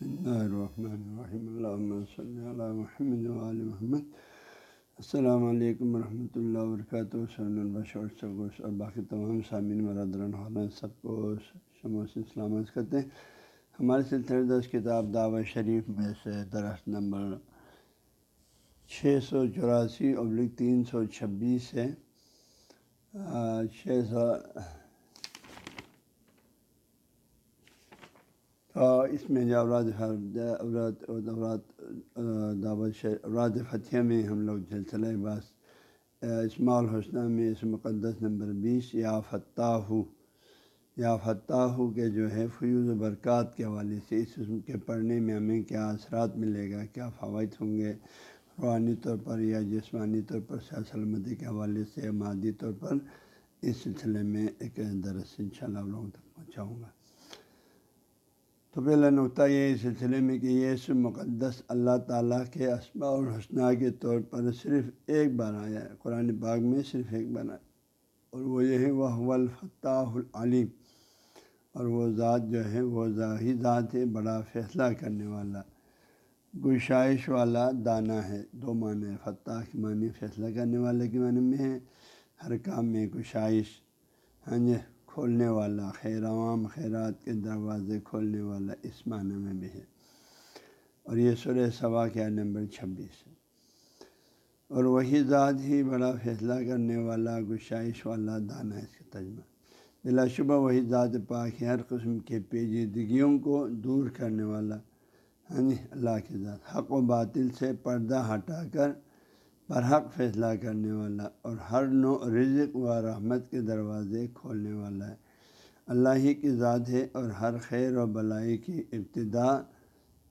الرحمن الرحیم اللہ صلی اللہ محمد علیہ محمد السلام علیکم ورحمۃ اللہ وبرکاتہ سن البشور سگوش اور باقی تمام سامعین مرادران سب کو شموس سلامت کرتے ہیں ہمارے سلسلے دس کتاب دعوت شریف میں سے درخت نمبر چھ سو چوراسی ابلک تین سو چھبیس ہے چھ سو اس میں جو اوراد اوراد دعوت اوراد فتح میں ہم لوگ سلسلہ باس، اسماع الحسنہ میں اس مقدس نمبر بیس، یا فتح یا فتح کے جو ہے فیوز و برکات کے حوالے سے اس کے پڑھنے میں ہمیں کیا اثرات ملے گا، کیا فوائد ہوں گے؟ روحانی طور پر یا جسمانی طور پر سیاح سلامتی کے حوالے سے، مادی طور پر اس سلسلے میں ایک درس ان شاء اللہ لوگوں تک پہنچاؤں گا۔ تو پہلا نقطہ یہ اس سلسلے میں کہ یہ اس مقدس اللہ تعالیٰ کے اسباء الحسنہ کے طور پر صرف ایک بار آیا ہے۔ قرآن باغ میں صرف ایک بار آیا اور وہ یہ ہے وہ الفتح العلیم اور وہ ذات جو ہے، وہ ظاہر ذات ہے، بڑا فیصلہ کرنے والا، گشائش والا دانہ ہے۔ دو معنی فتح کے معنی، فیصلہ کرنے والے کے معنی میں ہے۔ ہر کام میں گشائش۔ ہاں جی۔ کھولنے والا، خیر عوام خیرات کے دروازے کھولنے والا اس معنی میں بھی ہے۔ اور یہ سر صبا کیا نمبر چھبیس ہے۔ اور وہی ذات ہی بڑا فیصلہ کرنے والا، گشائش والا، دانہ ہے اس کا تجمہ بلا شبہ وہی ذات پاک ہر قسم کے پیچیدگیوں کو دور کرنے والا ہاں اللہ کے ذات۔ حق و باطل سے پردہ ہٹا کر برحق فیصلہ کرنے والا اور ہر نو رزق و رحمت کے دروازے کھولنے والا ہے۔ اللہ ہی کی ذات ہے اور ہر خیر و بلائی کی ابتدا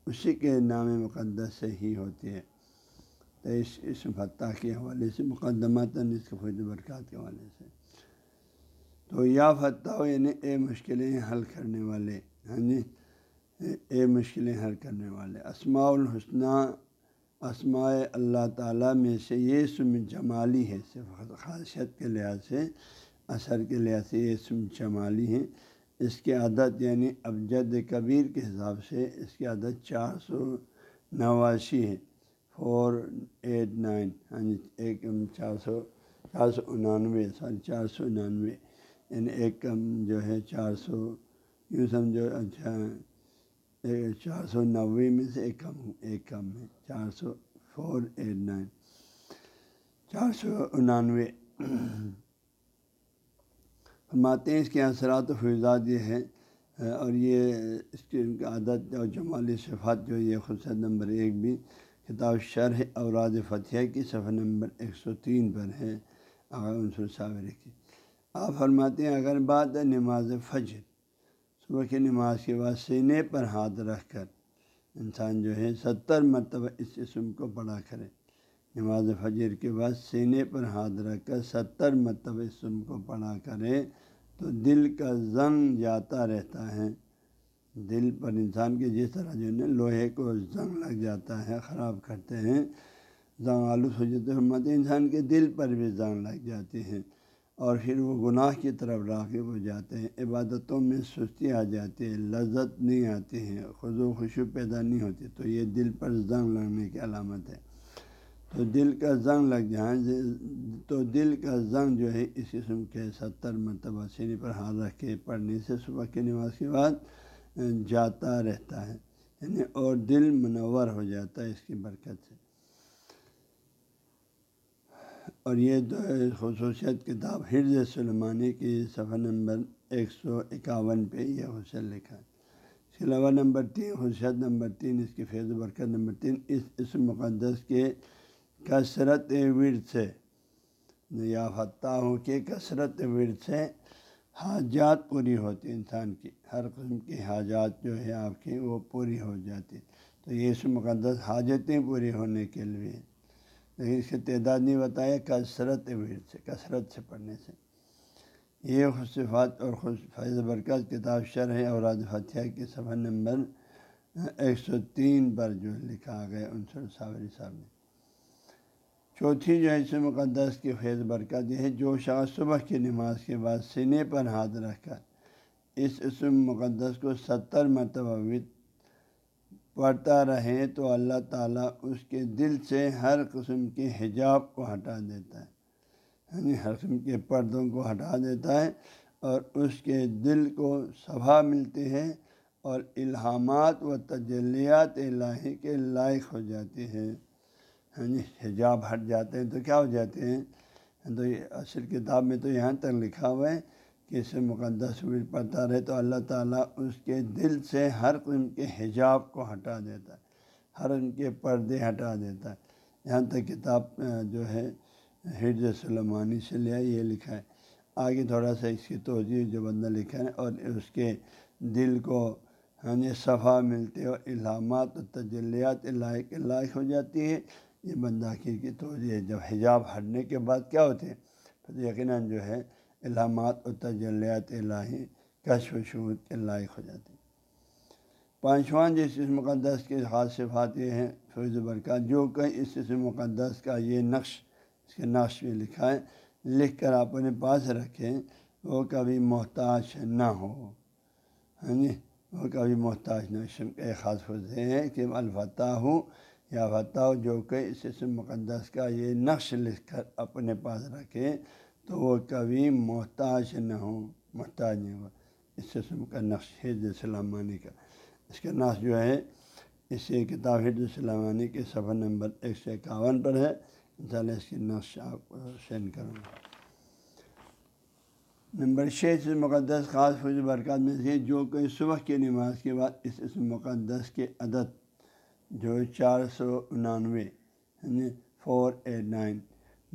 اسی کے نام مقدس سے ہی ہوتی ہے۔ تو اس اس فتح کے حوالے سے، مقدمات اس کے فوج برکات کے حوالے سے۔ تو یا فتح یعنی اے مشکلیں حل کرنے والے ہاں جی اے مشکلیں حل کرنے والے۔ اسماع الحسنہ اسماء اللہ تعالیٰ میں سے یہ سم جمالی ہے، صرف خاصیت کے لحاظ سے، اثر کے لحاظ سے یہ سم جمالی ہے اس کی عادت یعنی ابجد کبیر کے حساب سے اس کی عادت چار سو نواسی ہے۔ فور، ایٹ، نائن ہاں جی ایک چار سو چار سو انانوے، سوری، چار سو انانوے۔ یعنی ایک کم جو ہے چار سو، یوں سمجھو اچھا چار سو نوے میں سے ایک کم ایک کم ہے چار سو فور ایٹ نائن چار سو انانوے۔ فرماتے ہیں اس کے اثرات و فیضات یہ ہے اور یہ اس کی عادت اور جمالی صفات جو یہ خصوص نمبر ایک بھی، کتاب شرح اوراد فتح کی صفحہ نمبر ایک سو تین پر ہے عنصر صابر کی۔ آپ فرماتے ہیں اگر بات نماز فجر صبح کی نماز کے بعد سینے پر ہاتھ رکھ کر انسان جو ہے ستر مرتبہ اس اسم کو پڑھا کرے۔ نماز فجر کے بعد سینے پر ہاتھ رکھ کر ستر مرتبہ اسم کو پڑھا کرے تو دل کا زنگ جاتا رہتا ہے۔ دل پر انسان کے جس طرح جو ہے لوہے کو زنگ لگ جاتا ہے، خراب کرتے ہیں۔ زنگ آلود ہو جاتے ہیں، انسان کے دل پر بھی زنگ لگ جاتی ہیں۔ اور پھر وہ گناہ کی طرف راغب ہو جاتے ہیں، عبادتوں میں سستی آ جاتی ہے، لذت نہیں آتی ہے، خود و خوشو پیدا نہیں ہوتی، تو یہ دل پر زنگ لگنے کی علامت ہے۔ تو دل کا زنگ لگ جائیں، تو دل کا زنگ جو ہے اس قسم کے ستر مرتبہ سینے پر ہاتھ رکھ کے پڑھنے سے صبح کی نماز کے بعد جاتا رہتا ہے یعنی اور دل منور ہو جاتا ہے اس کی برکت سے۔ اور یہ خصوصیت کتاب حرز سلمانی کی صفحہ نمبر ایک سو اکاون پہ یہ حسن لکھا ہے۔ اس کے علاوہ نمبر تین، خصوصیت نمبر تین، اس کی فیض و برکت نمبر تین، اس اس مقدس کے کثرت ورد سے، یا فتح ہو کہ کثرت ورد سے حاجات پوری ہوتی انسان کی ہر قسم کی حاجات جو ہے آپ کی وہ پوری ہو جاتی تو یہ اس مقدس حاجتیں پوری ہونے کے لیے لیکن اس کی تعداد نہیں بتایا، کثرت ورد سے، کثرت سے پڑھنے سے۔ یہ خصفات اور خوش فیض برکت کتاب شرح اور فتح کے صفحہ نمبر ایک سو تین پر جو لکھا گیا انصر صابری صاحب نے۔ چوتھی جو ہے، اس مقدس کی فیض برکت یہ ہے، جو شخص صبح کی نماز کے بعد سینے پر ہاتھ رکھ کر اس اسم مقدس کو ستر مرتبہ پڑھتا رہے تو اللہ تعالیٰ اس کے دل سے ہر قسم کے حجاب کو ہٹا دیتا ہے۔ یعنی ہر قسم کے پردوں کو ہٹا دیتا ہے اور اس کے دل کو صفا ملتی ہے اور الہامات و تجلیات الہی کے لائق ہو جاتے ہیں۔ یعنی حجاب ہٹ جاتے ہیں تو کیا ہو جاتے ہیں؟ تو یہ اصل کتاب میں تو یہاں تک لکھا ہوا ہے کہ اسے مقدس پڑھتا رہے تو اللہ تعالیٰ اس کے دل سے ہر قسم کے حجاب کو ہٹا دیتا ہے، ہر ان کے پردے ہٹا دیتا ہے۔ یہاں تک کتاب جو ہے حرج سلمانی سے لیا، یہ لکھا ہے۔ آگے تھوڑا سا اس کی توجہ جو بندہ لکھا ہے اور اس کے دل کو ہاں جی، صفحہ ملتے اور علامات و تجلیات لائق لائق ہو جاتی ہے یہ بندہ کی توجہ ہے، جب حجاب ہٹنے کے بعد کیا ہوتے ہیں؟ پھر یقیناً جو ہے علامات و تجلیات الہی، کشف و شعود کے لائق ہو جاتے ہیں۔ پانچواں جس اس مقدس کے خاص صفات یہ ہیں، فیض برکات، جو کہ اس اس مقدس کا یہ نقش، اس کے نقش میں لکھا ہے، لکھ کر آپ اپنے پاس رکھیں، وہ کبھی محتاج نہ ہو۔ ہاں جی وہ کبھی محتاج نہ کے خاص ہوتے ہیں کہ الفتح ہو یا فتح جو کہ اس اس مقدس کا یہ نقش لکھ کر اپنے پاس رکھیں تو وہ کبھی محتاج نہ ہو محتاج نہیں ہو اس قسم کا نقش حد سلامانی کا۔ اس کا نقش جو ہے، اس کتاب حد سلامانی کے صفحہ نمبر ایک سو اکاون پر ہے۔ ان شاء اللہ اس کی نقش آپ کو سینڈ کروں گا۔ نمبر چھ سے مقدس خاص فوج برکات میں سے جو کہ صبح کی نماز کے بعد اس اس مقدس کے عدد جو چار سو انانوے یعنی فور ایٹ نائن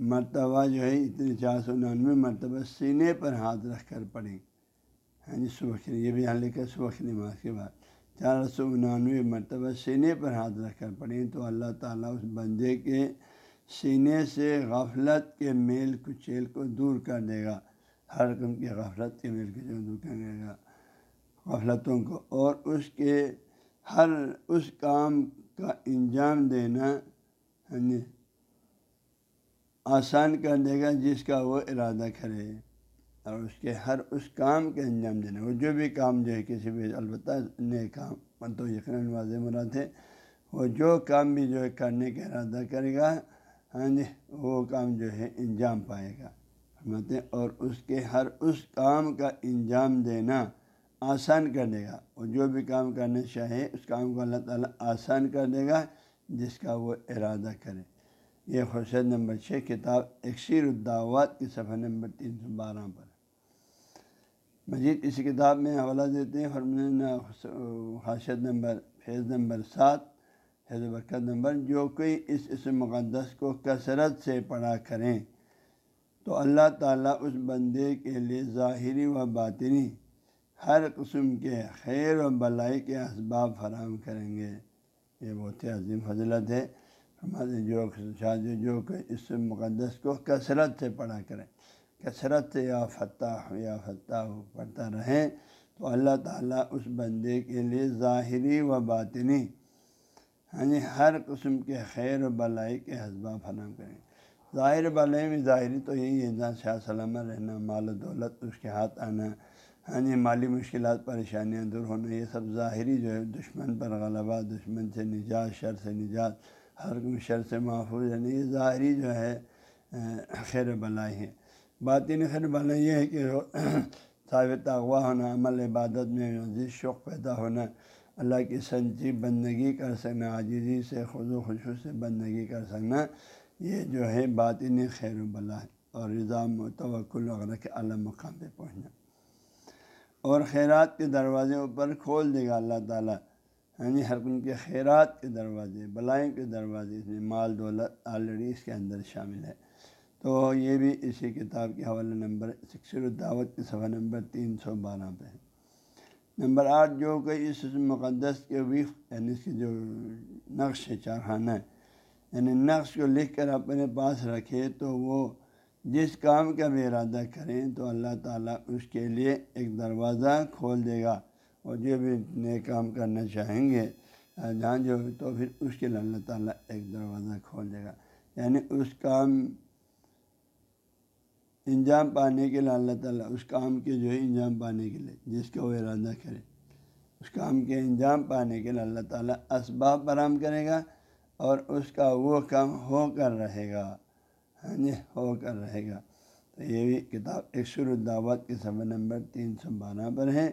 مرتبہ جو ہے اتنے چار سو ننانوے مرتبہ سینے پر ہاتھ رکھ کر پڑھیں۔ ہاں جی صبح کے یہ بھی یہاں لکھا صبح کی نماز کے بعد۔ چار سو انانوے مرتبہ سینے پر ہاتھ رکھ کر پڑھیں تو اللہ تعالیٰ اس بندے کے سینے سے غفلت کے میل کچیل کو دور کر دے گا۔ ہر قسم کی غفلت کے میل کچیل کو دور کر دے گا۔ غفلتوں کو۔ اور اس کے ہر، اس کام کا انجام دینا۔ یعنی آسان کر دے گا جس کا وہ ارادہ کرے اور اس کے ہر اس کام کے انجام دینا وہ جو بھی کام جو ہے کسی بھی البتہ نئے کام تو یقیناً واضح مراد ہے، وہ جو کام بھی جو ہے کرنے کا ارادہ کرے گا ہاں جی وہ کام جو ہے انجام پائے گا۔ اور اس کے ہر اس کام کا انجام دینا آسان کر دے گا۔ وہ جو بھی کام کرنا چاہے، اس کام کو اللہ تعالیٰ آسان کر دے گا جس کا وہ ارادہ کرے۔ یہ خرشد نمبر چھ، کتاب اکثیر الدعوات کی صفحہ نمبر تین سو بارہ پر۔ مزید اسی کتاب میں حوالہ دیتے ہیں فرمن خرشد نمبر، فیض نمبر سات فیض برکت نمبر، جو کوئی اس اس مقدس کو کثرت سے پڑھا کریں۔ تو اللہ تعالیٰ اس بندے کے لیے ظاہری و باطنی ہر قسم کے خیر و بلائی کے اسباب فراہم کریں گے۔ یہ بہت ہی عظیم فضلت ہے۔ ہمارے جو جی جو کہ اس مقدس کو کثرت سے پڑھا کریں، کثرت سے یا فتح یا فتح پڑھتا رہیں تو اللہ تعالیٰ اس بندے کے لیے ظاہری و باطنی یعنی ہر قسم کے خیر و بلائی کے حسبہ فراہم کریں۔ ظاہر بلائی میں ظاہری تو یہی انسان شاہ سلامت رہنا، مال و دولت، اس کے ہاتھ آنا ہاں جی مالی مشکلات، پریشانیاں دور ہونا، یہ سب ظاہری جو ہے، دشمن پر غلبہ، دشمن سے نجات، شر سے نجات ہر شر سے محفوظ یعنی یہ ظاہری جو ہے خیر بلائی ہے۔ باطین خیر بلائی یہ ہے کہ ثابت اغوا ہونا، عمل عبادت میں عزیز شوق پیدا ہونا، اللہ کی سنجی بندگی کر سکنا، عاجزی سے، خود و خوشو سے بندگی کر سکنا، یہ جو ہے باطن خیر و بلا ہے اور نظام و توکل وغیرہ کے اعلیٰ مقام پہ پہنچنا۔ اور خیرات کے دروازے اوپر کھول دے گا اللہ تعالیٰ۔ یعنی ہر ان کے خیرات کے دروازے، بلائیں کے دروازے اس میں مال، دولت آلریڈی اس کے اندر شامل ہے۔ تو یہ بھی اسی کتاب کے حوالہ نمبر سکسر الدعوت کے صفحہ نمبر تین سو بارہ پہ ہے۔ نمبر آٹھ، جو کہ اس مقدس کے وف یعنی اس کی جو نقش ہے، چارخانہ ہے یعنی نقش کو لکھ کر اپنے پاس رکھے تو وہ جس کام کا بھی ارادہ کریں تو اللہ تعالیٰ اس کے لیے ایک دروازہ کھول دے گا۔ اور جو بھی نئے کام کرنا چاہیں گے جہاں جو تو پھر اس کے لیے اللہ تعالیٰ ایک دروازہ کھول دے گا۔ یعنی اس کام انجام پانے کے لیے اللہ تعالیٰ، اس کام کے جو ہے انجام پانے کے لیے، جس کا وہ ارادہ کرے۔ اس کام کے انجام پانے کے لیے اللہ تعالیٰ اسباب برآم کرے گا اور اس کا وہ کام ہو کر رہے گا۔ ہاں جی ہو کر رہے گا۔ تو یہ بھی کتاب ایک شروع دعوت کے صفحہ نمبر تین سو بارہ پر ہے۔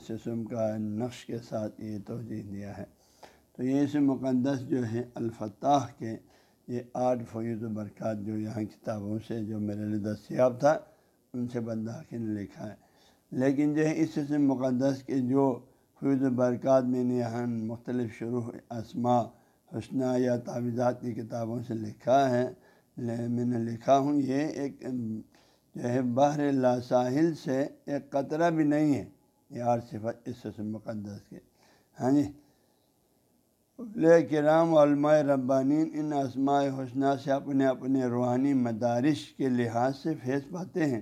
سسم کا نقش کے ساتھ یہ توجہ دیا ہے۔ تو یہ اس مقدس جو ہے الفتح کے یہ آٹھ فوید و برکات جو یہاں کتابوں سے جو میرے لیے دستیاب تھا، ان سے بنداخی نے لکھا ہے۔ لیکن جو ہے اس سے مقدس کے جو فیض و برکات میں نے یہاں مختلف شروع اسما حسنہ یا تعویذات کی کتابوں سے لکھا ہے میں نے لکھا ہوں، یہ ایک جو ہے بحر اللہ ساحل سے ایک قطرہ بھی نہیں ہے۔ یہ صفت اس سے مقدس کے۔ ہاں جی۔ کرام علماء ربانین ان اسماء حسنہ سے اپنے اپنے روحانی مدارش کے لحاظ سے فیض پاتے ہیں،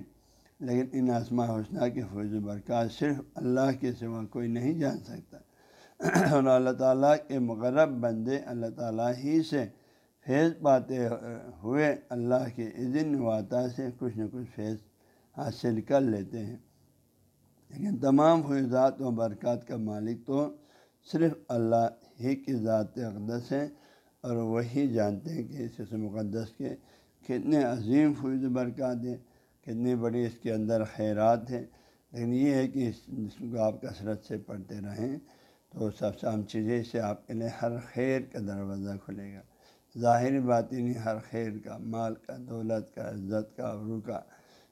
لیکن ان اسماء حسنہ کے فیض و برکات صرف اللہ کے سوا کوئی نہیں جان سکتا۔ اور اللہ تعالیٰ کے مغرب بندے اللہ تعالیٰ ہی سے فیض پاتے ہوئے اللہ کے عزن واطع سے کچھ نہ کچھ فیض حاصل کر لیتے ہیں۔ لیکن تمام فیضات و برکات کا مالک تو صرف اللہ ہی کی ذات اقدس ہے اور وہی جانتے ہیں کہ اس مقدس کے کتنے عظیم فیض برکات ہیں، کتنی بڑی اس کے اندر خیرات ہے لیکن یہ ہے کہ اس کو آپ کثرت سے پڑھتے رہیں تو سب سے عام چیزیں سے آپ کے لیے ہر خیر کا دروازہ کھلے گا۔ ظاہر بات نہیں، ہر خیر کا، مال کا، دولت کا، عزت کا عرو کا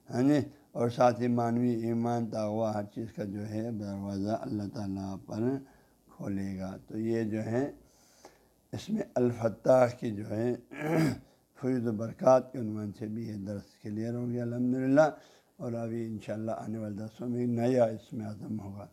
ہاں جی اور ساتھ ہی معنوی ایمان تاغوا ہر چیز کا جو ہے دروازہ اللہ تعالیٰ پر کھولے گا۔ تو یہ جو ہے اس میں الفتح کی جو ہے فیض و برکات کے عنوان سے بھی یہ درس کلیئر ہو گیا الحمد للہ اور ابھی انشاءاللہ آنے والے درسوں میں نیا اس میں عظم ہوگا۔